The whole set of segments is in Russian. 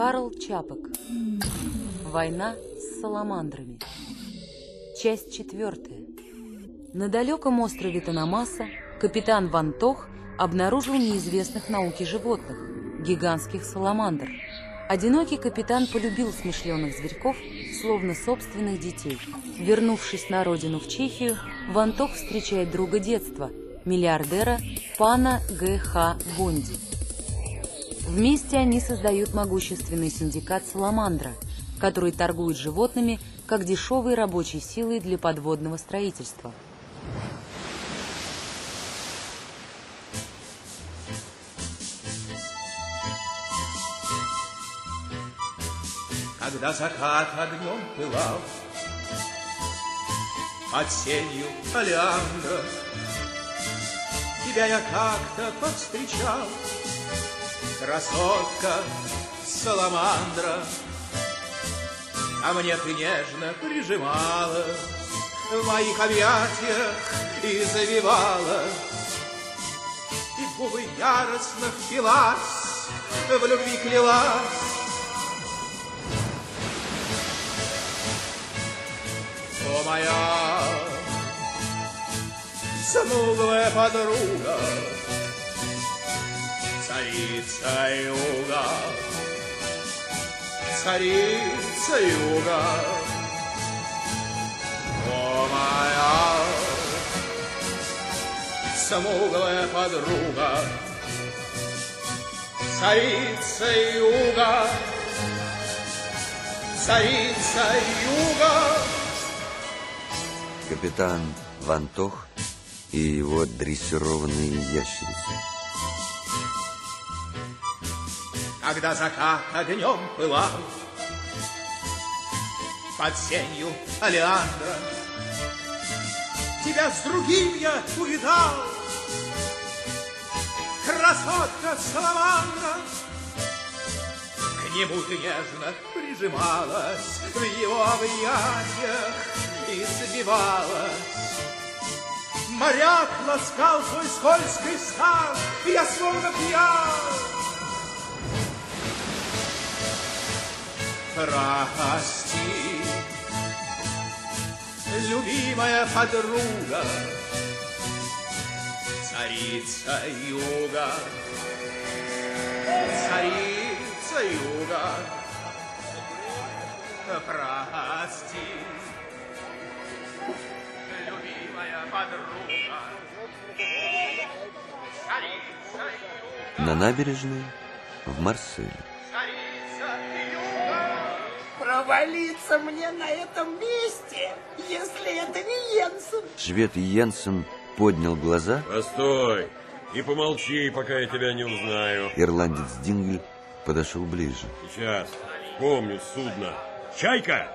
Карл Чапок. Война с саламандрами. Часть четвертая. На далеком острове Танамаса капитан Ван Тох обнаружил неизвестных науке животных – гигантских саламандр. Одинокий капитан полюбил смышленых зверьков, словно собственных детей. Вернувшись на родину в Чехию, Ван Тох встречает друга детства – миллиардера пана Г.Х. Бонди. Вместе они создают могущественный синдикат «Саламандра», который торгует животными как дешевой рабочей силой для подводного строительства. Когда закат огнем пылал Под сенью олеандра Тебя я как-то повстречал Красотка саламандра. А мне ты нежно прижимала В моих объятиях и завивала. И губы яростно впилась В любви клялась. О, моя смуглая подруга Царица юга, царица юга, О, моя смуглая подруга, Царица юга, царица юга. Капитан Ван Тох и его дрессированные ящерицы. Когда закат огнем пылал под сенью олеандра. Тебя с другим я увидал, красотка саламандра. К нему ты нежно прижималась в его объятиях и сбивалась. Моряк ласкал твой скользкий стан, и я словно пьян. Прости, любимая подруга, царица юга, царица юга, прости, любимая подруга. На набережной в Марселе. Провалиться мне на этом месте, если это не Йенсен. Швед Йенсен поднял глаза. Постой и помолчи, пока я тебя не узнаю. Ирландец Дингль подошел ближе. Сейчас, помню судно. Чайка?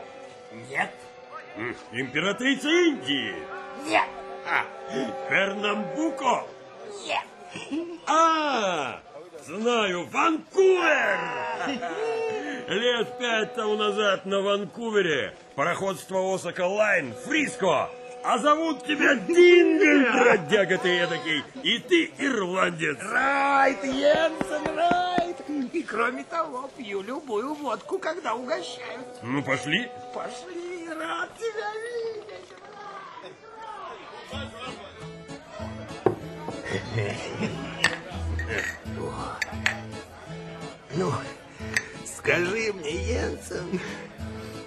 Нет. Императрица Индии? Нет. А, Пернамбуко? Нет. А, знаю, Ванкувер! Лет пять тому назад на Ванкувере пароходство Осака Лайн, Фриско. А зовут тебя Дингль, бродяга ты эдакий. И ты ирландец. Райт, Йенсен, Райт. И кроме того, пью любую водку, когда угощают. Ну, пошли. Пошли, рад тебя видеть. Ну, скажи мне, Йенсен,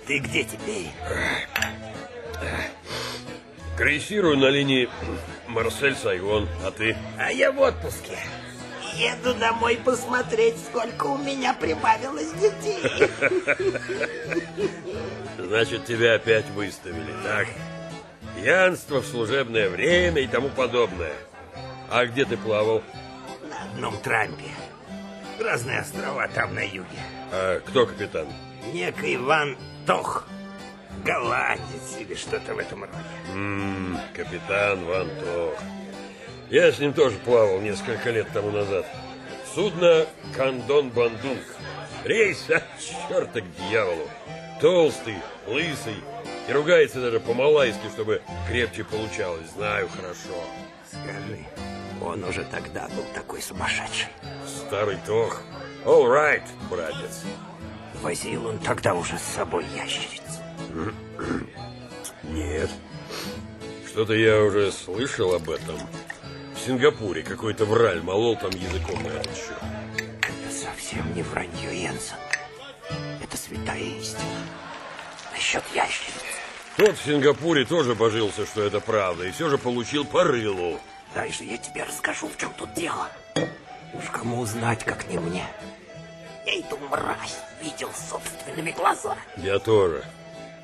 ты где теперь? Крейсирую на линии Марсель-Сайгон, а ты? А я в отпуске. Еду домой посмотреть, сколько у меня прибавилось детей. Значит, тебя опять выставили, так? Пьянство в служебное время и тому подобное. А где ты плавал? На одном трампе. Разные острова там на юге. А кто капитан? Некий Ван Тох. Голландец или что-то в этом роде. М-м, капитан Ван Тох. Я с ним тоже плавал несколько лет тому назад. Судно Кандон Бандунг. Рейс, а, черта к дьяволу. Толстый, лысый. И ругается даже по-малайски, чтобы крепче получалось. Знаю хорошо. Скажи, он уже тогда был такой сумасшедший. Старый Тох. All right, братец. Возил он тогда уже с собой ящериц. Нет. Что-то я уже слышал об этом. В Сингапуре какой-то враль молол там языком на этот счет. Это совсем не вранье, Йенсен. Это святая истина. Насчет ящериц. Тот в Сингапуре тоже божился, что это правда, и все же получил по рылу. Дай же я тебе расскажу, в чем тут дело. Уж кому узнать, как не мне. Я эту мразь видел собственными глазами. Я тоже.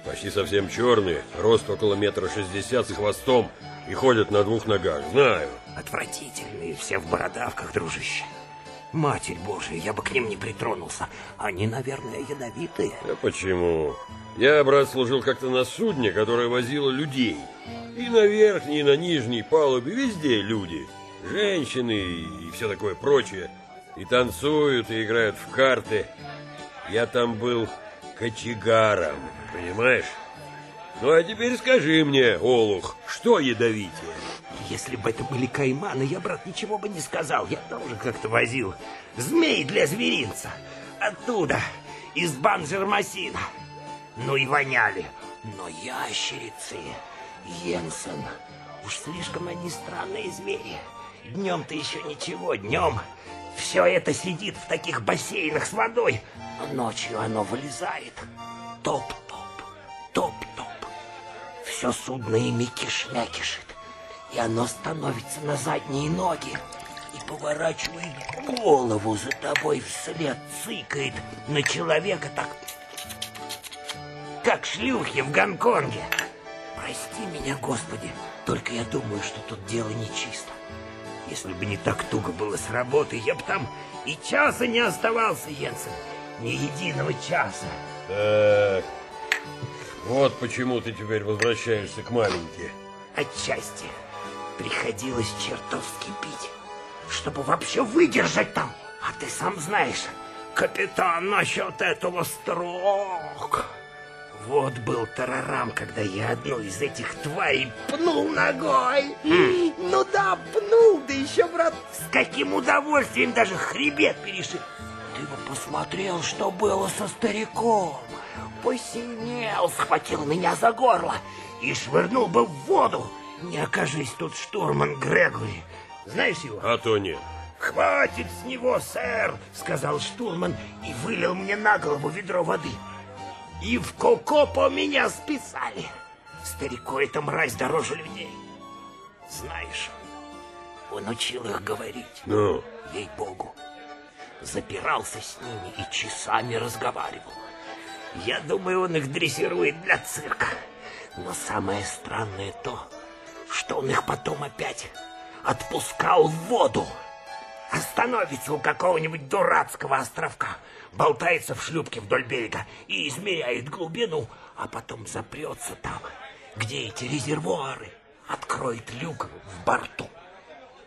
Почти совсем черный, рост около метра шестьдесят с хвостом и ходят на двух ногах. Знаю. Отвратительные все в бородавках, дружище. Матерь Божия, я бы к ним не притронулся. Они, наверное, ядовитые. А почему? Я, брат, служил как-то на судне, которое возило людей. И на верхней, и на нижней палубе везде люди. Женщины и все такое прочее. И танцуют, и играют в карты. Я там был кочегаром, понимаешь? Ну а теперь скажи мне, Олух, что ядовитее? Если бы это были кайманы, я, брат, ничего бы не сказал. Я тоже как-то возил змей для зверинца. Оттуда, из Банжермасина. Ну и воняли. Но ящерицы, Йенсен, уж слишком они странные звери. Днем-то еще ничего, днем все это сидит в таких бассейнах с водой, а ночью оно вылезает. Топ-топ, топ-топ. Все судно ими кишмя кишит, и оно становится на задние ноги и поворачивает голову за тобой вслед, цыкает на человека так, как шлюхи в Гонконге. Прости меня, Господи, только я думаю, что тут дело нечисто. Если бы не так туго было с работы, я бы там и часа не оставался, Йенсен. Ни единого часа. Так, вот почему ты теперь возвращаешься к маленькой. Отчасти приходилось чертовски пить, чтобы вообще выдержать там. А ты сам знаешь, капитан насчет этого строг. Вот был тарарам, когда я одну из этих тварей пнул ногой. Ну да, пнул, да еще, брат, с каким удовольствием даже хребет перешил. Ты бы посмотрел, что было со стариком. Посинел, схватил меня за горло и швырнул бы в воду. Не окажись тут штурман Грегори. Знаешь его? А то нет. «Хватит с него, сэр!» — сказал штурман и вылил мне на голову ведро воды. И в Кокопо меня списали. Старику эта мразь дороже людей. Знаешь, он учил их говорить. Ну, Ей-богу. Запирался с ними и часами разговаривал. Я думаю, он их дрессирует для цирка. Но самое странное то, что он их потом опять отпускал в воду. Остановится у какого-нибудь дурацкого островка, болтается в шлюпке вдоль берега и измеряет глубину, а потом запрется там, где эти резервуары, откроет люк в борту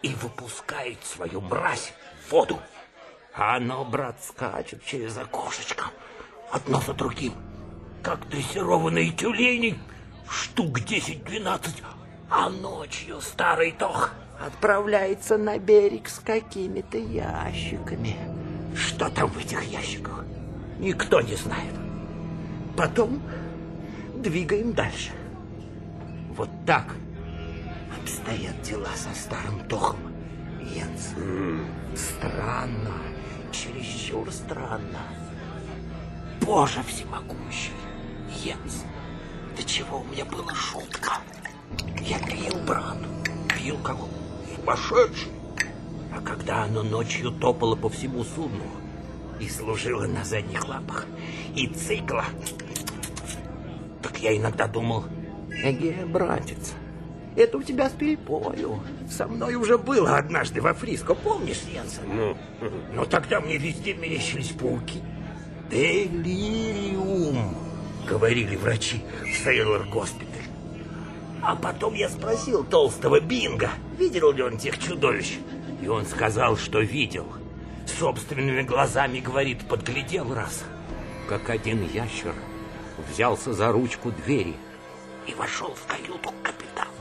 и выпускает свою мразь в воду. А оно, брат, скачет через окошечко, одно за другим, как дрессированные тюлени, штук 10-12, а ночью старый тох отправляется на берег с какими-то ящиками. Что там в этих ящиках? Никто не знает. Потом двигаем дальше. Вот так обстоят дела со старым тохом. Йенс. Странно, чересчур странно. Боже всемогущий, Йенс, до чего у меня была шутка. Пил как сумасшедший. А когда оно ночью топало по всему судну и служило на задних лапах, и цикла, так я иногда думал, Эге, братец, это у тебя с перепою. Со мной уже было однажды во Фриско, помнишь, Йенсен? ну, Но тогда мне везде мерещились пауки. Делириум, говорили врачи в Сейлор Госпиталь. А потом я спросил толстого Бинга, видел ли он тех чудовищ. И он сказал, что видел. Собственными глазами, говорит, подглядел раз, как один ящер взялся за ручку двери и вошел в каюту капитана.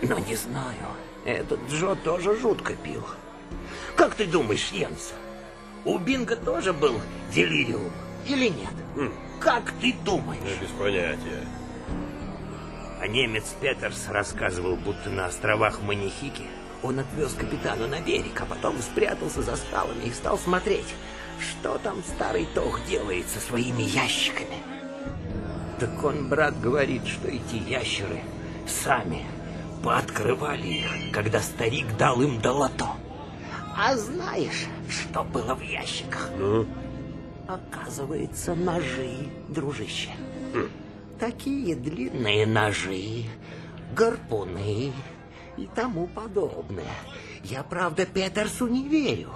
Но не знаю, этот Джо тоже жутко пил. Как ты думаешь, Йенс, У Бинга тоже был делириум или нет? Как ты думаешь? Я без понятия. Немец Петерс рассказывал, будто на островах Манихики он отвез капитана на берег, а потом спрятался за скалами и стал смотреть, что там старый Тох делает со своими ящиками. Так он, брат, говорит, что эти ящеры сами пооткрывали их, когда старик дал им долото. А знаешь, что было в ящиках? Ну, Оказывается, ножи, дружище. Такие длинные ножи, гарпуны и тому подобное. Я, правда, Петерсу не верю.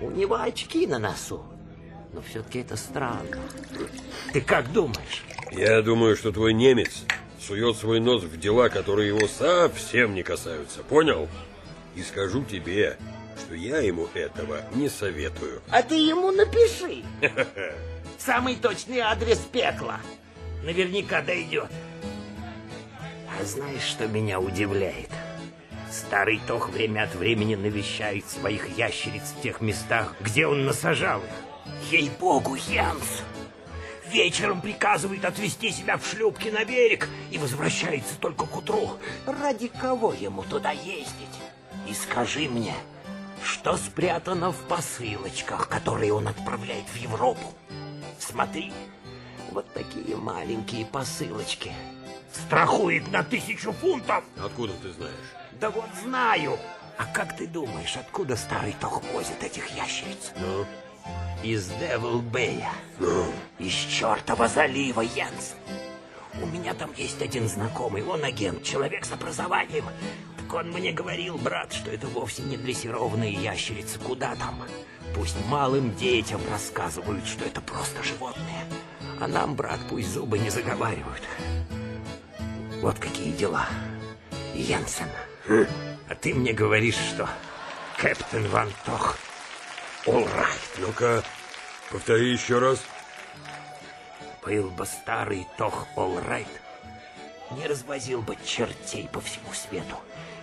У него очки на носу. Но все-таки это странно. Ты как думаешь? я думаю, что твой немец сует свой нос в дела, которые его совсем не касаются. Понял? И скажу тебе, что я ему этого не советую. А ты ему напиши. Самый точный адрес пекла. Наверняка дойдет. А знаешь, что меня удивляет? Старый Тох время от времени навещает своих ящериц в тех местах, где он насажал их. Ей-богу, Янс! Вечером приказывает отвезти себя в шлюпке на берег и возвращается только к утру. Ради кого ему туда ездить? И скажи мне, что спрятано в посылочках, которые он отправляет в Европу? Смотри, вот такие маленькие посылочки. Страхует на тысячу фунтов. Откуда ты знаешь? Да вот знаю. А как ты думаешь, откуда старый Тох возит этих ящериц? Ну, Из Девил Бэя. ну, Из чертова залива, Янс. У меня там есть один знакомый, он агент, человек с образованием. Так он мне говорил, брат, что это вовсе не дрессированные ящерицы. Куда там? Пусть малым детям рассказывают, что это просто животные. А нам, брат, пусть зубы не заговаривают. Вот какие дела. Янсен. А ты мне говоришь, что Кэптен Ван Тох right. ну-ка, повтори еще раз. Был бы старый Тох Олрайт, не развозил бы чертей по всему свету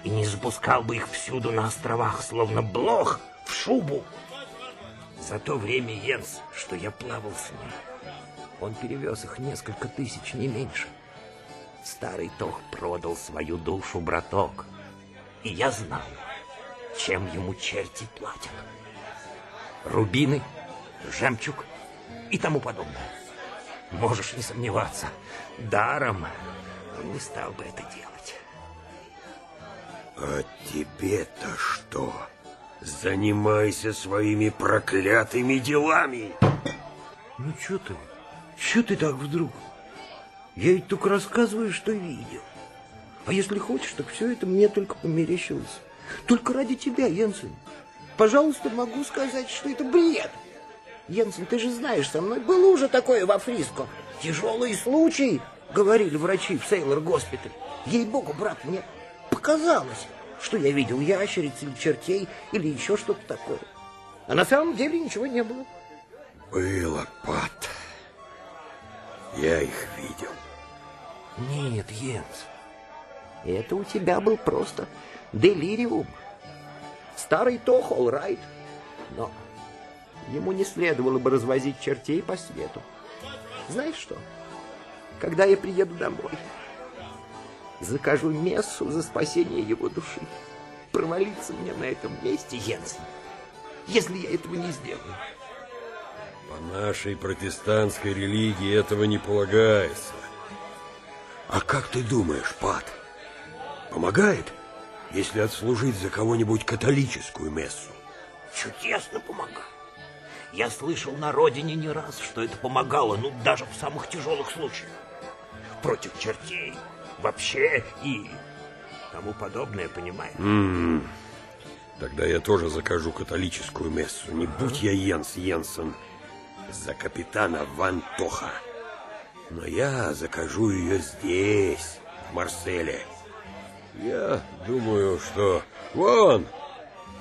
и не запускал бы их всюду на островах, словно блох в шубу. За то время, Йенс, что я плавал с ним, он перевез их несколько тысяч, не меньше. Старый Тох продал свою душу, браток. И я знаю, чем ему черти платят. Рубины, жемчуг и тому подобное. Можешь не сомневаться, даром он не стал бы это делать. А тебе-то что? Занимайся своими проклятыми делами. Ну что ты? Что ты так вдруг? Я ведь только рассказываю, что видел. А если хочешь, так все это мне только померещилось. Только ради тебя, Йенсен. Пожалуйста, могу сказать, что это бред. Йенсен, ты же знаешь, со мной было уже такое во Фриско. Тяжелый случай, говорили врачи в Сейлор госпиталь. Ей-богу, брат, мне показалось, что я видел ящериц или чертей, или еще что-то такое. А на самом деле ничего не было. Было, Пат. Я их видел. Нет, Йенс, это у тебя был просто делириум. Старый Тох, райт, но ему не следовало бы развозить чертей по свету. Знаешь что? Когда я приеду домой, закажу мессу за спасение его души. Провалиться мне на этом месте, Йенс, если я этого не сделаю. По нашей протестантской религии этого не полагается. А как ты думаешь, Пат? Помогает, если отслужить за кого-нибудь католическую мессу? Чудесно помогает. Я слышал на родине не раз, что это помогало, ну, даже в самых тяжелых случаях. Против чертей, вообще и тому подобное, понимаешь? Тогда я тоже закажу католическую мессу. Не будь я Йенс Йенсен за капитана Ван Тоха. Но я закажу ее здесь, в Марселе. Я думаю, что вон,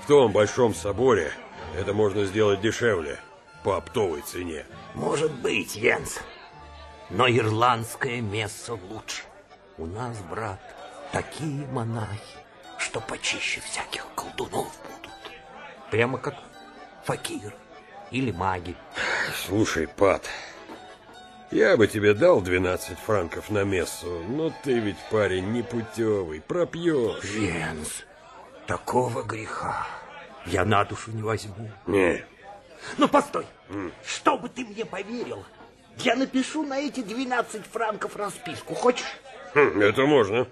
в том большом соборе, это можно сделать дешевле, по оптовой цене. Может быть, Йенс. Но ирландское место лучше. У нас, брат, такие монахи, что почище всяких колдунов будут. Прямо как факир. Или маги. Слушай, Пат, я бы тебе дал 12 франков на мессу, но ты ведь парень непутевый, пропьешь. Дженс, такого греха я на душу не возьму. Не, Ну, постой, чтобы ты мне поверил, я напишу на эти 12 франков расписку. Хочешь? хм, это можно.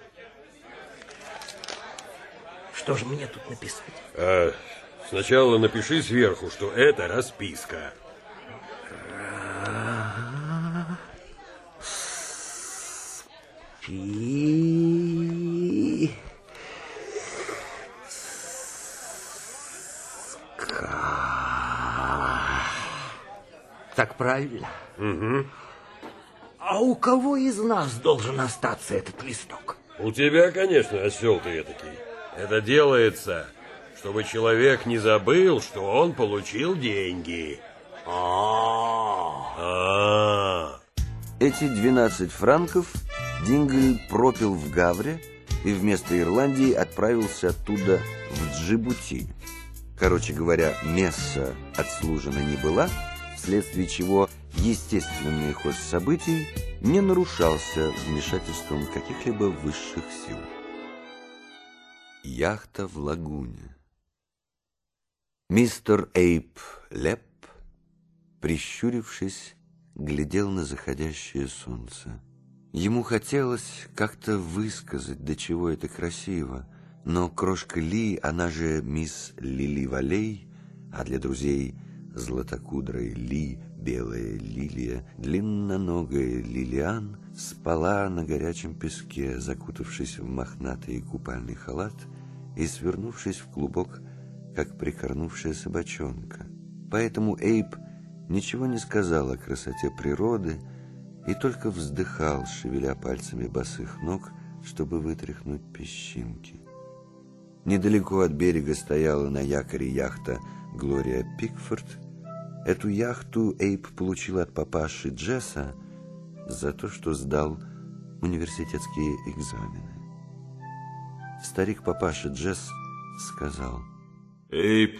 Что же мне тут написать? А сначала напиши сверху, что это расписка. Пи... Так правильно? Угу. А у кого из нас должен остаться этот листок? У тебя, конечно, осел ты этакий. Это делается, чтобы человек не забыл, что он получил деньги. А, А, Эти 12 франков Дингль пропил в Гавре и вместо Ирландии отправился оттуда в Джибути. Короче говоря, месса отслужена не была, вследствие чего естественный ход событий не нарушался вмешательством каких-либо высших сил. Яхта в лагуне. Мистер Эйп Леп, прищурившись, глядел на заходящее солнце. Ему хотелось как-то высказать, до чего это красиво, но крошка Ли, она же мисс Лили Валей, а для друзей златокудрая Ли, белая лилия, длинноногая Лилиан, спала на горячем песке, закутавшись в мохнатый купальный халат и свернувшись в клубок, как прикорнувшая собачонка. Поэтому Эйп ничего не сказал о красоте природы и только вздыхал, шевеля пальцами босых ног, чтобы вытряхнуть песчинки. Недалеко от берега стояла на якоре яхта Глория Пикфорд. Эту яхту Эйп получил от папаши Джесса за то, что сдал университетские экзамены. Старик папаша Джесс сказал, Эйп,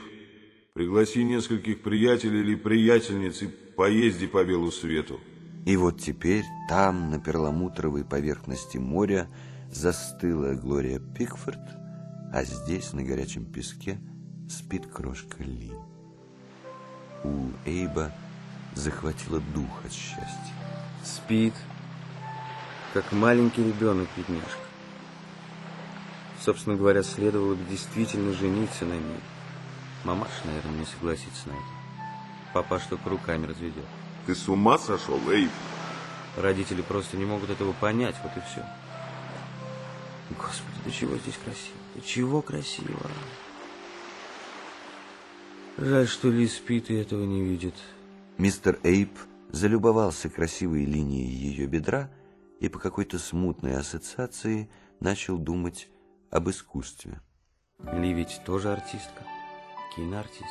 пригласи нескольких приятелей или приятельниц и поезди по белу свету. И вот теперь там, на перламутровой поверхности моря, застыла Глория Пикфорд, а здесь, на горячем песке, спит крошка Ли. У Эйба захватило дух от счастья. Спит, как маленький ребенок, бедняжка. Собственно говоря, следовало бы действительно жениться на ней. Мамаш, наверное, не согласится на это. Папа что руками разведет. Ты с ума сошел, Эйп? Родители просто не могут этого понять, вот и все. Господи, до чего здесь красиво? До чего красиво? Жаль, что Ли спит и этого не видит. Мистер Эйп залюбовался красивой линией ее бедра и по какой-то смутной ассоциации начал думать об искусстве. Ли ведь тоже артистка, киноартистка.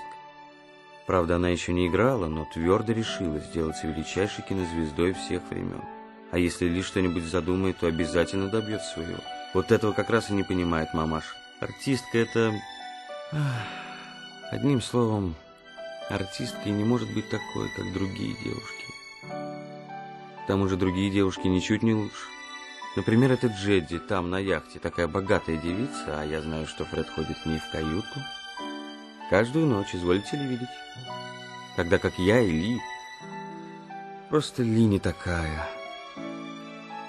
Правда, она еще не играла, но твердо решила сделаться величайшей кинозвездой всех времен. А если Ли что-нибудь задумает, то обязательно добьется своего. Вот этого как раз и не понимает мамаша. Артистка это... Одним словом, артистка и не может быть такой, как другие девушки. К тому же другие девушки ничуть не лучше. Например, эта Джедди там, на яхте, такая богатая девица, а я знаю, что Фред ходит к ней в каюту. Каждую ночь, изволите ли видеть? Тогда как я и Ли... Просто Ли не такая.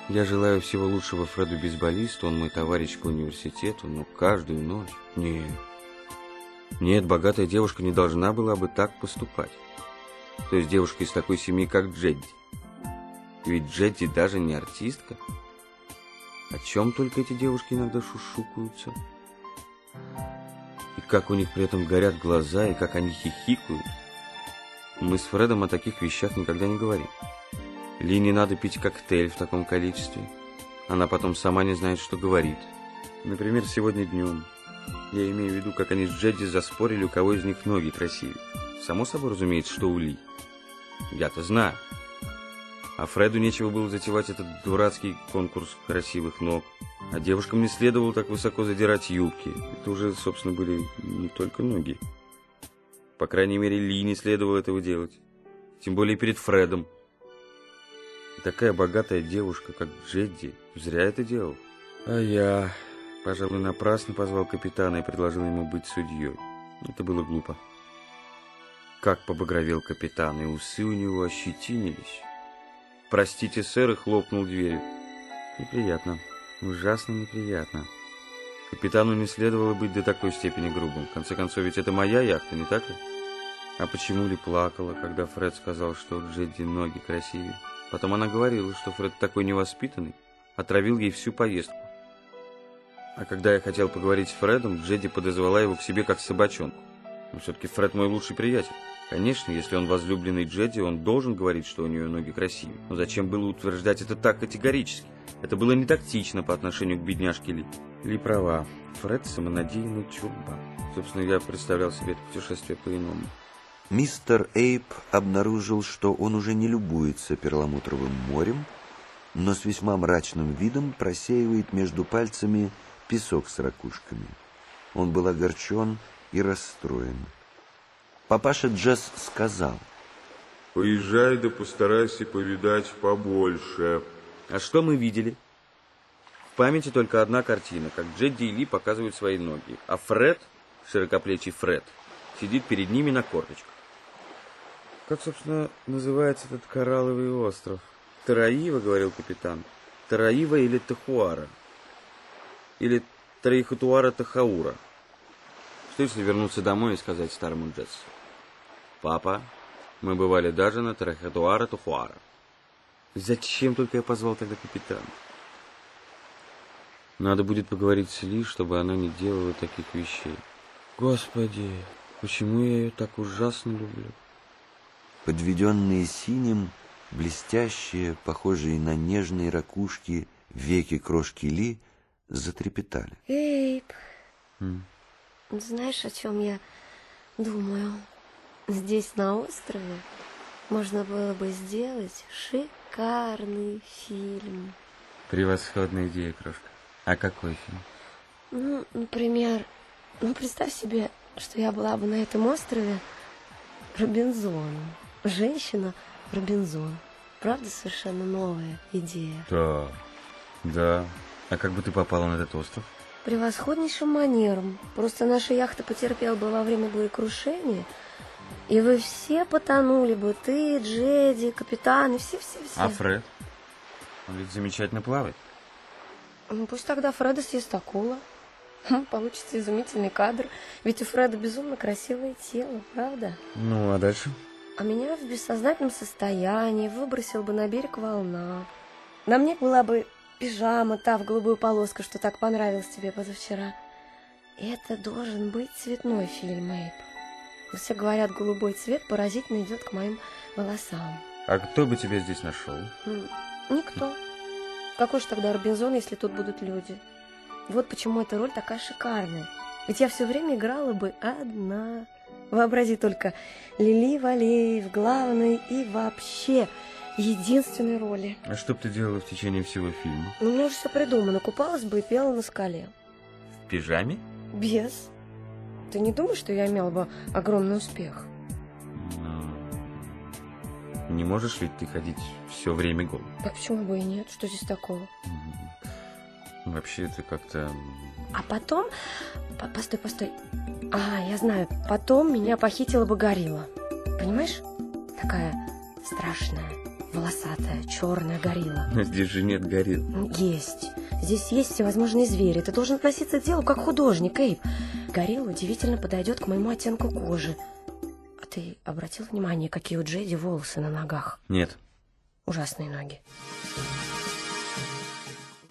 Я желаю всего лучшего Фреду бейсболисту, он мой товарищ по университету, но каждую ночь... Нет. Нет, богатая девушка не должна была бы так поступать. То есть девушка из такой семьи, как Джедди. Ведь Джедди даже не артистка. О чем только эти девушки иногда шушукаются. Как у них при этом горят глаза, и как они хихикают. Мы с Фредом о таких вещах никогда не говорим. Ли не надо пить коктейль в таком количестве. Она потом сама не знает, что говорит. Например, сегодня днем. Я имею в виду, как они с Джедди заспорили, у кого из них ноги красивее. Само собой разумеется, что у Ли. Я-то знаю. А Фреду нечего было затевать этот дурацкий конкурс красивых ног. А девушкам не следовало так высоко задирать юбки. Это уже, собственно, были не только ноги. По крайней мере, Ли не следовало этого делать. Тем более перед Фредом. И такая богатая девушка, как Джедди, зря это делал. А я, пожалуй, напрасно позвал капитана и предложил ему быть судьей. Это было глупо. Как побагровел капитан, и усы у него ощетинились. «Простите, сэр», и хлопнул дверью. Неприятно, ужасно неприятно. Капитану не следовало быть до такой степени грубым. В конце концов, ведь это моя яхта, не так ли? А почему Ли плакала, когда Фред сказал, что у Джедди ноги красивее? Потом она говорила, что Фред такой невоспитанный, отравил ей всю поездку. А когда я хотел поговорить с Фредом, Джедди подозвала его к себе как собачонку. Но все-таки Фред мой лучший приятель. Конечно, если он возлюбленный Джедди, он должен говорить, что у нее ноги красивые. Но зачем было утверждать это так категорически? Это было не тактично по отношению к бедняжке Ли. Ли права. Фред самонадеянный чурба. Собственно, я представлял себе это путешествие по-иному. Мистер Эйп обнаружил, что он уже не любуется перламутровым морем, но с весьма мрачным видом просеивает между пальцами песок с ракушками. Он был огорчен и расстроен. Папаша Джесс сказал, Поезжай да постарайся повидать побольше. А что мы видели? В памяти только одна картина, как Джедди и Ли показывают свои ноги, а Фред, широкоплечий Фред, сидит перед ними на корточках. Как, собственно, называется этот коралловый остров? Тараива, говорил капитан. Тараива или Тахуара? Или Тараихатуара Тахаура? Что если вернуться домой и сказать старому Джессу? Папа, мы бывали даже на Тарахатуара Тухуара. Зачем только я позвал тогда капитана? Надо будет поговорить с Ли, чтобы она не делала таких вещей. Господи, почему я ее так ужасно люблю? подведенные синим, блестящие, похожие на нежные ракушки, веки крошки Ли затрепетали. Эйб, М. знаешь, о чем я думаю? Здесь, на острове, можно было бы сделать шикарный фильм. Превосходная идея, крошка. А какой фильм? Ну, например, ну, представь себе, что я была бы на этом острове Робинзоном. Женщина Робинзон. Правда, совершенно новая идея. Да. Да. А как бы ты попала на этот остров? Превосходнейшим манером. Просто наша яхта потерпела бы во время крушения, и вы все потонули бы. Ты, Джеди, капитан и все-все-все. А Фред? Он ведь замечательно плавает. Ну, Пусть тогда Фреда съест акула. Получится изумительный кадр. Ведь у Фреда безумно красивое тело, правда? Ну, а дальше? А меня в бессознательном состоянии выбросил бы на берег волна. На мне была бы пижама та в голубую полоску, что так понравилась тебе позавчера. Это должен быть цветной фильм, Эйп. Все говорят, голубой цвет поразительно идет к моим волосам. А кто бы тебя здесь нашел? Никто. Какой же тогда Робинзон, если тут будут люди? Вот почему эта роль такая шикарная. Ведь я все время играла бы одна. Вообрази только, Лили Валей в главной и вообще единственной роли. А что бы ты делала в течение всего фильма? Ну, у меня уже все придумано. Купалась бы и пела на скале. В пижаме? Без. Ты не думаешь, что я имела бы огромный успех? Ну, Не можешь ведь ты ходить все время гол? Так почему бы и нет? Что здесь такого? Вообще это как-то... А потом... по- Постой, постой. А, я знаю. Потом меня похитила бы горилла. Понимаешь? Такая страшная, волосатая, черная горилла. Но здесь же нет горилл. Есть. Здесь есть всевозможные звери. Ты должен относиться к делу как художник, Эйб. Горилла удивительно подойдет к моему оттенку кожи. А ты обратил внимание, какие у Джеди волосы на ногах? Нет. Ужасные ноги.